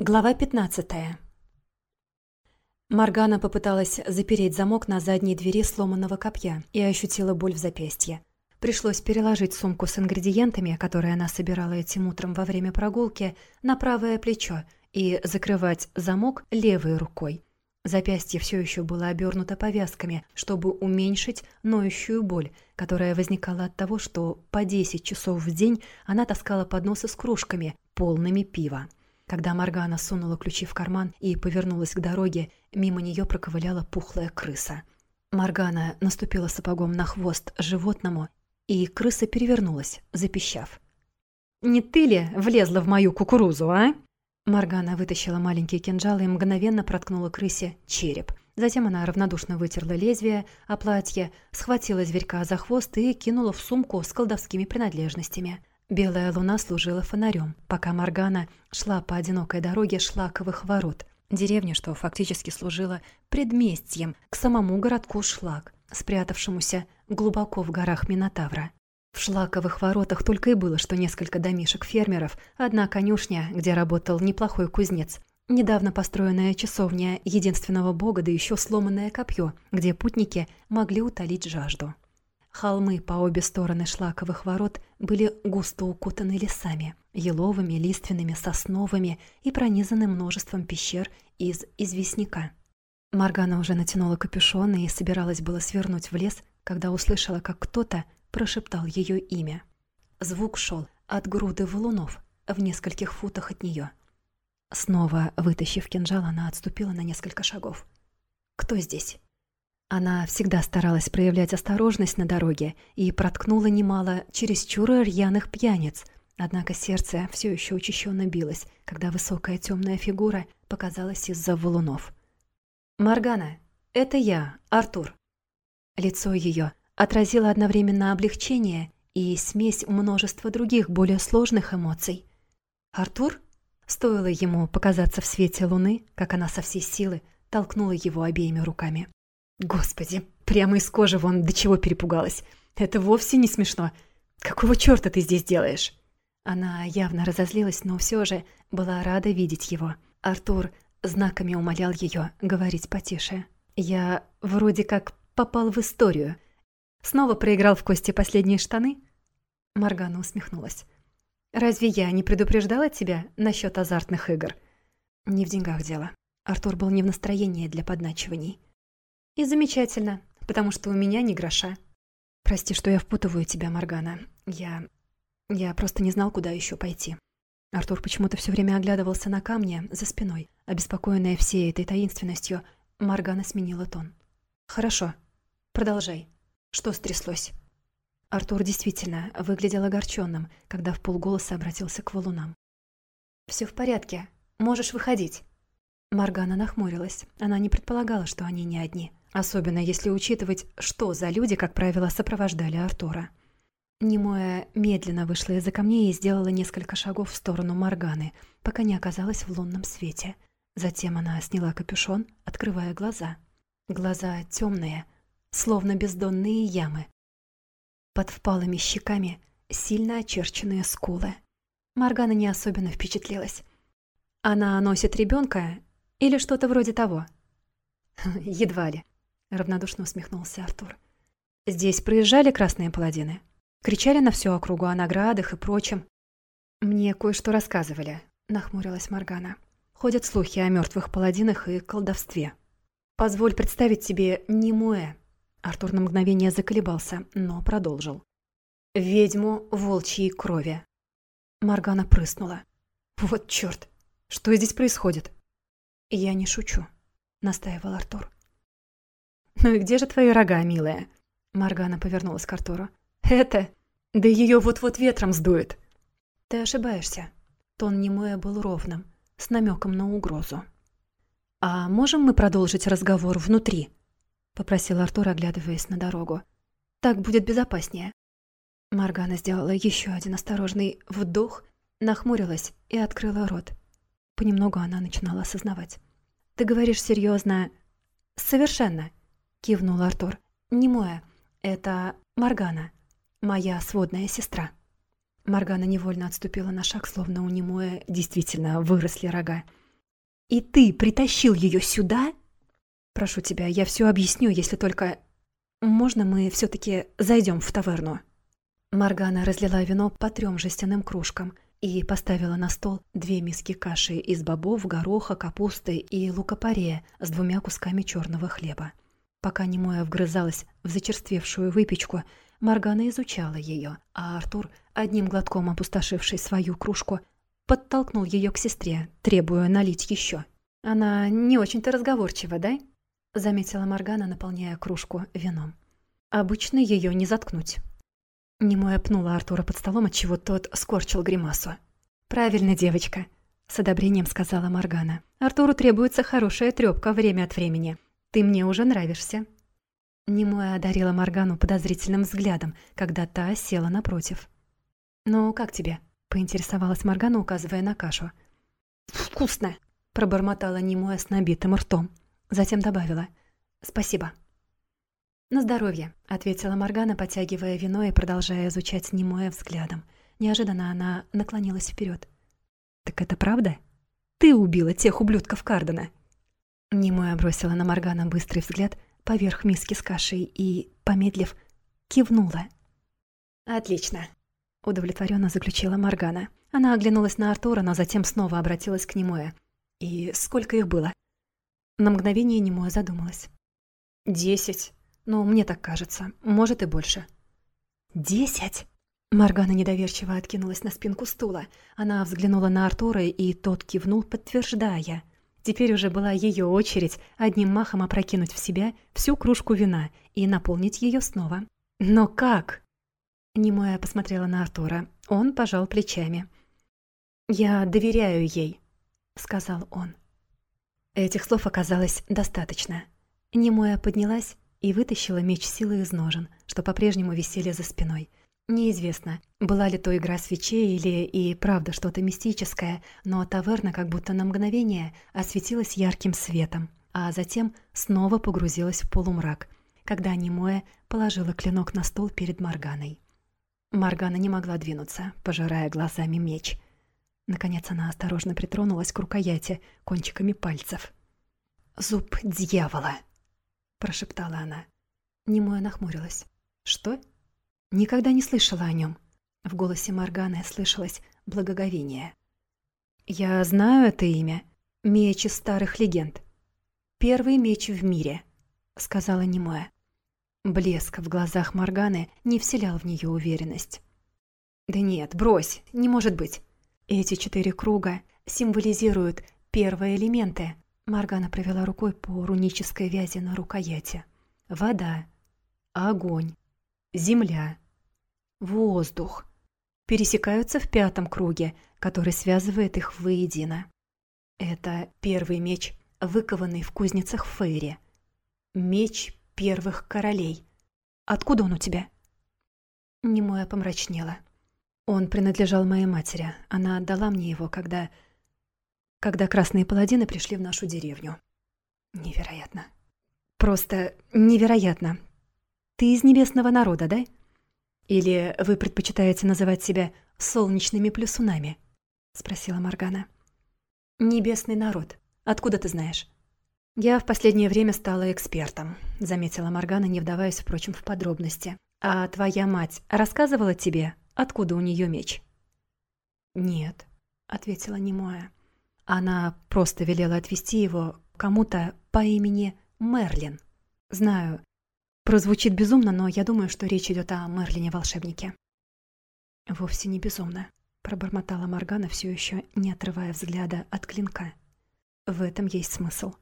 Глава 15 Маргана попыталась запереть замок на задней двери сломанного копья и ощутила боль в запястье. Пришлось переложить сумку с ингредиентами, которые она собирала этим утром во время прогулки, на правое плечо и закрывать замок левой рукой. Запястье все еще было обернуто повязками, чтобы уменьшить ноющую боль, которая возникала от того, что по 10 часов в день она таскала подносы с кружками, полными пива. Когда Моргана сунула ключи в карман и повернулась к дороге, мимо нее проковыляла пухлая крыса. Моргана наступила сапогом на хвост животному, и крыса перевернулась, запищав. «Не ты ли влезла в мою кукурузу, а?» Моргана вытащила маленький кинжал и мгновенно проткнула крысе череп. Затем она равнодушно вытерла лезвие, а платье, схватила зверька за хвост и кинула в сумку с колдовскими принадлежностями. Белая луна служила фонарем, пока Моргана шла по одинокой дороге Шлаковых ворот, деревни, что фактически служила предместьем к самому городку Шлак, спрятавшемуся глубоко в горах Минотавра. В Шлаковых воротах только и было, что несколько домишек фермеров, одна конюшня, где работал неплохой кузнец, недавно построенная часовня единственного бога, да еще сломанное копье, где путники могли утолить жажду. Холмы по обе стороны шлаковых ворот были густо укутаны лесами, еловыми, лиственными, сосновыми и пронизаны множеством пещер из известняка. Маргана уже натянула капюшон и собиралась было свернуть в лес, когда услышала, как кто-то прошептал ее имя. Звук шел от груды валунов в нескольких футах от нее. Снова, вытащив кинжал, она отступила на несколько шагов. «Кто здесь?» Она всегда старалась проявлять осторожность на дороге и проткнула немало чересчур рьяных пьяниц. Однако сердце все еще учащенно билось, когда высокая темная фигура показалась из-за валунов. «Моргана, это я, Артур». Лицо ее отразило одновременно облегчение и смесь множества других более сложных эмоций. «Артур?» Стоило ему показаться в свете луны, как она со всей силы толкнула его обеими руками. Господи, прямо из кожи вон до чего перепугалась. Это вовсе не смешно. Какого чёрта ты здесь делаешь? Она явно разозлилась, но все же была рада видеть его. Артур знаками умолял ее говорить потише. «Я вроде как попал в историю. Снова проиграл в кости последние штаны?» Моргана усмехнулась. «Разве я не предупреждала тебя насчет азартных игр?» «Не в деньгах дело. Артур был не в настроении для подначиваний. И замечательно, потому что у меня ни гроша. Прости, что я впутываю тебя, Моргана. Я... я просто не знал, куда еще пойти. Артур почему-то все время оглядывался на камни за спиной. Обеспокоенная всей этой таинственностью, Моргана сменила тон. «Хорошо. Продолжай. Что стряслось?» Артур действительно выглядел огорченным, когда в полголоса обратился к валунам. «Все в порядке. Можешь выходить». Моргана нахмурилась. Она не предполагала, что они не одни. Особенно если учитывать, что за люди, как правило, сопровождали Артура. Немоя медленно вышла из-за камней и сделала несколько шагов в сторону Морганы, пока не оказалась в лунном свете. Затем она сняла капюшон, открывая глаза. Глаза темные, словно бездонные ямы. Под впалыми щеками сильно очерченные скулы. Моргана не особенно впечатлилась. Она носит ребенка или что-то вроде того? Едва ли равнодушно усмехнулся Артур. Здесь проезжали красные паладины. Кричали на всю округу о наградах и прочем. Мне кое-что рассказывали, нахмурилась Моргана. Ходят слухи о мертвых паладинах и колдовстве. Позволь представить тебе Немуэ. Артур на мгновение заколебался, но продолжил. Ведьму волчьей крови. Моргана прыснула. Вот чёрт, что здесь происходит? Я не шучу, настаивал Артур. «Ну и где же твои рога, милая?» Маргана повернулась к Артуру. «Это? Да ее вот-вот ветром сдует!» «Ты ошибаешься». Тон Немоя был ровным, с намеком на угрозу. «А можем мы продолжить разговор внутри?» — попросил Артур, оглядываясь на дорогу. «Так будет безопаснее». Маргана сделала еще один осторожный вдох, нахмурилась и открыла рот. Понемногу она начинала осознавать. «Ты говоришь серьезно? «Совершенно», кивнул Артур. «Не моя. Это Маргана, моя сводная сестра». Маргана невольно отступила на шаг, словно у Немоя действительно выросли рога. И ты притащил ее сюда? Прошу тебя, я все объясню, если только... Можно мы все-таки зайдем в таверну?» Маргана разлила вино по трем жестяным кружкам и поставила на стол две миски каши из бобов, гороха, капусты и лукопорея с двумя кусками черного хлеба. Пока Немоя вгрызалась в зачерствевшую выпечку, Маргана изучала ее, а Артур, одним глотком опустошивший свою кружку, подтолкнул ее к сестре, требуя налить еще. «Она не очень-то разговорчива, да?» — заметила Маргана, наполняя кружку вином. «Обычно ее не заткнуть». Немоя пнула Артура под столом, отчего тот скорчил гримасу. «Правильно, девочка», — с одобрением сказала Маргана. «Артуру требуется хорошая трёпка время от времени. Ты мне уже нравишься». Немоя одарила Маргану подозрительным взглядом, когда та села напротив. «Ну, как тебе?» — поинтересовалась Маргана, указывая на кашу. «Вкусно!» — пробормотала Немоя с набитым ртом. Затем добавила. «Спасибо». «На здоровье», — ответила Маргана, потягивая вино и продолжая изучать Немоя взглядом. Неожиданно она наклонилась вперед. «Так это правда? Ты убила тех ублюдков Кардена?» Немоя бросила на Маргана быстрый взгляд поверх миски с кашей и, помедлив, кивнула. «Отлично», — удовлетворенно заключила Маргана. Она оглянулась на Артура, но затем снова обратилась к Немоя. «И сколько их было?» На мгновение Немоя задумалась. «Десять. Ну, мне так кажется. Может и больше». «Десять?» Маргана недоверчиво откинулась на спинку стула. Она взглянула на Артура, и тот кивнул, подтверждая — Теперь уже была ее очередь одним махом опрокинуть в себя всю кружку вина и наполнить ее снова. «Но как?» Немоя посмотрела на Артура. Он пожал плечами. «Я доверяю ей», — сказал он. Этих слов оказалось достаточно. Немоя поднялась и вытащила меч силы из ножен, что по-прежнему висели за спиной — Неизвестно, была ли то игра свечей или и правда что-то мистическое, но таверна как будто на мгновение осветилась ярким светом, а затем снова погрузилась в полумрак, когда Немоя положила клинок на стол перед Марганой. Маргана не могла двинуться, пожирая глазами меч. Наконец она осторожно притронулась к рукояти кончиками пальцев. «Зуб дьявола!» – прошептала она. Немоя нахмурилась. «Что?» Никогда не слышала о нем. В голосе Морганы слышалось благоговение. «Я знаю это имя. Меч из старых легенд. Первый меч в мире», — сказала Немоя. Блеск в глазах Морганы не вселял в нее уверенность. «Да нет, брось, не может быть. Эти четыре круга символизируют первые элементы». Моргана провела рукой по рунической вязи на рукояти. «Вода, огонь, земля, воздух, пересекаются в пятом круге, который связывает их воедино. Это первый меч, выкованный в кузницах Фейри. Меч первых королей. Откуда он у тебя? Немоя помрачнела. Он принадлежал моей матери. Она отдала мне его, когда... Когда красные паладины пришли в нашу деревню. Невероятно. Просто невероятно. Ты из небесного народа, да? «Или вы предпочитаете называть себя солнечными плюсунами?» — спросила Моргана. «Небесный народ. Откуда ты знаешь?» «Я в последнее время стала экспертом», — заметила Моргана, не вдаваясь, впрочем, в подробности. «А твоя мать рассказывала тебе, откуда у нее меч?» «Нет», — ответила Немоя. Она просто велела отвезти его кому-то по имени Мерлин. Знаю, Прозвучит безумно, но я думаю, что речь идет о Мерлине-волшебнике. Вовсе не безумно, пробормотала Моргана, все еще не отрывая взгляда от клинка. В этом есть смысл.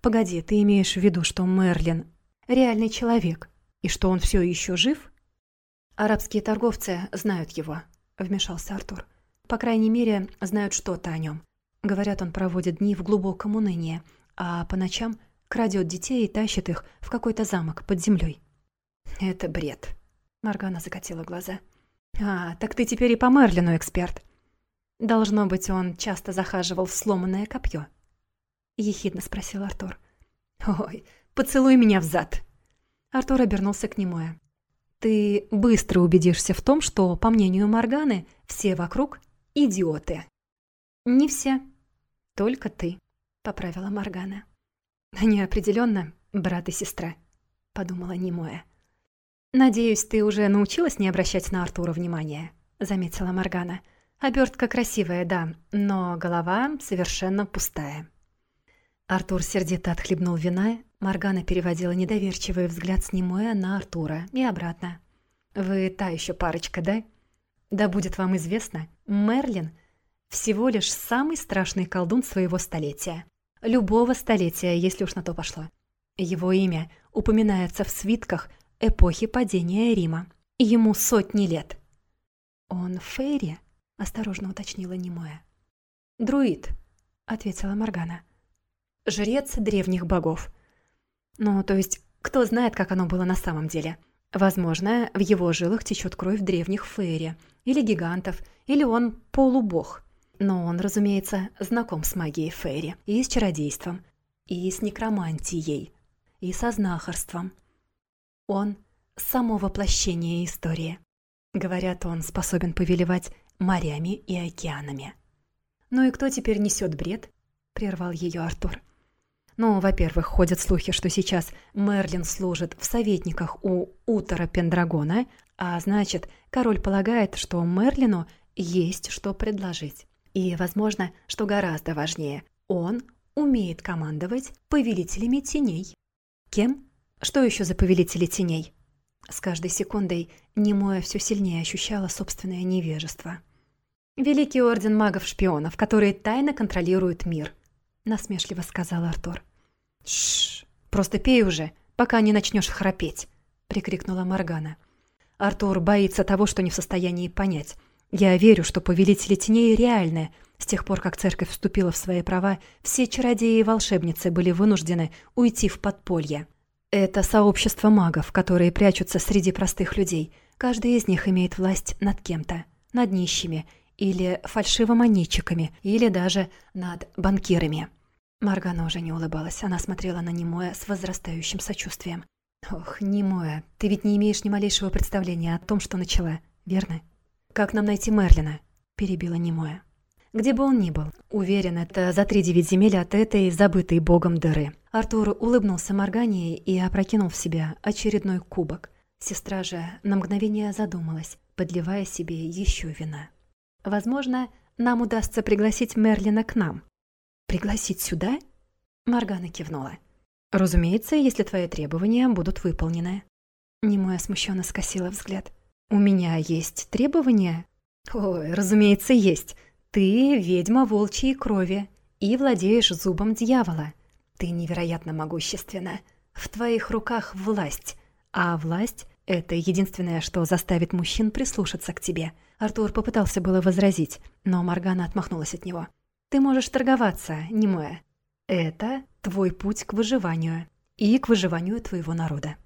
Погоди, ты имеешь в виду, что Мерлин реальный человек и что он все еще жив? Арабские торговцы знают его, вмешался Артур. По крайней мере, знают что-то о нем. Говорят, он проводит дни в глубоком унынии, а по ночам крадет детей и тащит их в какой-то замок под землей. «Это бред», — Маргана закатила глаза. «А, так ты теперь и по Мерлину эксперт». «Должно быть, он часто захаживал в сломанное копье», — ехидно спросил Артур. «Ой, поцелуй меня в зад!» Артур обернулся к нему. «Ты быстро убедишься в том, что, по мнению Морганы, все вокруг — идиоты». «Не все. Только ты». — поправила Моргана. «Они определенно брат и сестра», — подумала Немоя. «Надеюсь, ты уже научилась не обращать на Артура внимания», — заметила Моргана. «Обертка красивая, да, но голова совершенно пустая». Артур сердито отхлебнул вина, Моргана переводила недоверчивый взгляд с Немоя на Артура и обратно. «Вы та еще парочка, да? Да будет вам известно, Мерлин всего лишь самый страшный колдун своего столетия. Любого столетия, если уж на то пошло. Его имя упоминается в свитках эпохи падения Рима. Ему сотни лет». «Он Фейри?» — осторожно уточнила Немоя. «Друид», — ответила Моргана жрец древних богов. Ну, то есть, кто знает, как оно было на самом деле. Возможно, в его жилах течет кровь древних фейри, или гигантов, или он полубог. Но он, разумеется, знаком с магией фейри, и с чародейством, и с некромантией, и со знахарством. Он – само воплощение истории. Говорят, он способен повелевать морями и океанами. «Ну и кто теперь несет бред?» – прервал ее Артур. Ну, во-первых, ходят слухи, что сейчас Мерлин служит в советниках у Утора Пендрагона, а значит, король полагает, что Мерлину есть что предложить. И, возможно, что гораздо важнее, он умеет командовать повелителями теней. Кем? Что еще за повелители теней? С каждой секундой Немоя все сильнее ощущала собственное невежество. «Великий орден магов-шпионов, которые тайно контролируют мир», — насмешливо сказал Артур. «Шш, просто пей уже, пока не начнешь храпеть», — прикрикнула Моргана. Артур боится того, что не в состоянии понять. Я верю, что повелители теней реальны. С тех пор, как церковь вступила в свои права, все чародеи и волшебницы были вынуждены уйти в подполье. Это сообщество магов, которые прячутся среди простых людей. Каждый из них имеет власть над кем-то, над нищими, или фальшивомонетчиками, или даже над банкирами. Маргана уже не улыбалась, она смотрела на Немоя с возрастающим сочувствием. «Ох, Немоя, ты ведь не имеешь ни малейшего представления о том, что начала, верно?» «Как нам найти Мерлина?» – перебила Немоя. «Где бы он ни был, уверен, это за три девять земель от этой забытой богом дыры». Артур улыбнулся Моргане и опрокинул в себя очередной кубок. Сестра же на мгновение задумалась, подливая себе еще вина. «Возможно, нам удастся пригласить Мерлина к нам», «Пригласить сюда?» Моргана кивнула. «Разумеется, если твои требования будут выполнены». Немоя смущенно скосила взгляд. «У меня есть требования?» «Ой, разумеется, есть. Ты ведьма волчьей крови и владеешь зубом дьявола. Ты невероятно могущественна. В твоих руках власть, а власть — это единственное, что заставит мужчин прислушаться к тебе». Артур попытался было возразить, но Моргана отмахнулась от него. Ты можешь торговаться, Немоя. Это твой путь к выживанию и к выживанию твоего народа.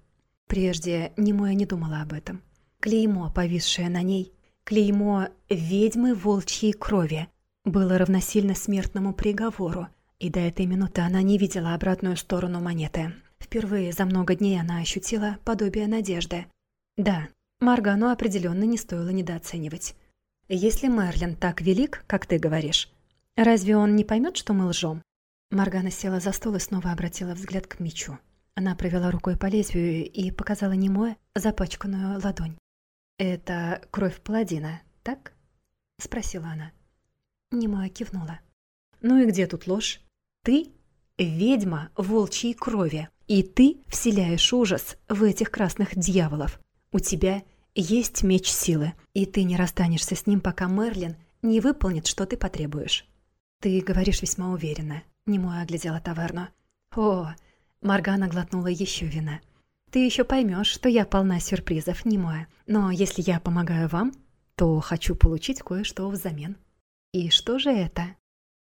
Прежде Немоя не думала об этом. Клеймо, повисшее на ней, клеймо ведьмы волчьей крови, было равносильно смертному приговору, и до этой минуты она не видела обратную сторону монеты. Впервые за много дней она ощутила подобие надежды. Да, Маргану определенно не стоило недооценивать. Если Мерлин так велик, как ты говоришь, Разве он не поймет, что мы лжем? Маргана села за стол и снова обратила взгляд к мечу. Она провела рукой по лезвию и показала немое запачканную ладонь. «Это кровь паладина, так?» — спросила она. Немоя кивнула. «Ну и где тут ложь? Ты — ведьма волчьей крови, и ты вселяешь ужас в этих красных дьяволов. У тебя есть меч силы, и ты не расстанешься с ним, пока Мерлин не выполнит, что ты потребуешь. «Ты говоришь весьма уверенно», — немой оглядела таверну. «О!» — Маргана глотнула еще вина. «Ты еще поймешь, что я полна сюрпризов, немоя. Но если я помогаю вам, то хочу получить кое-что взамен». «И что же это?»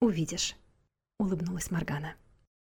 «Увидишь», — улыбнулась Маргана.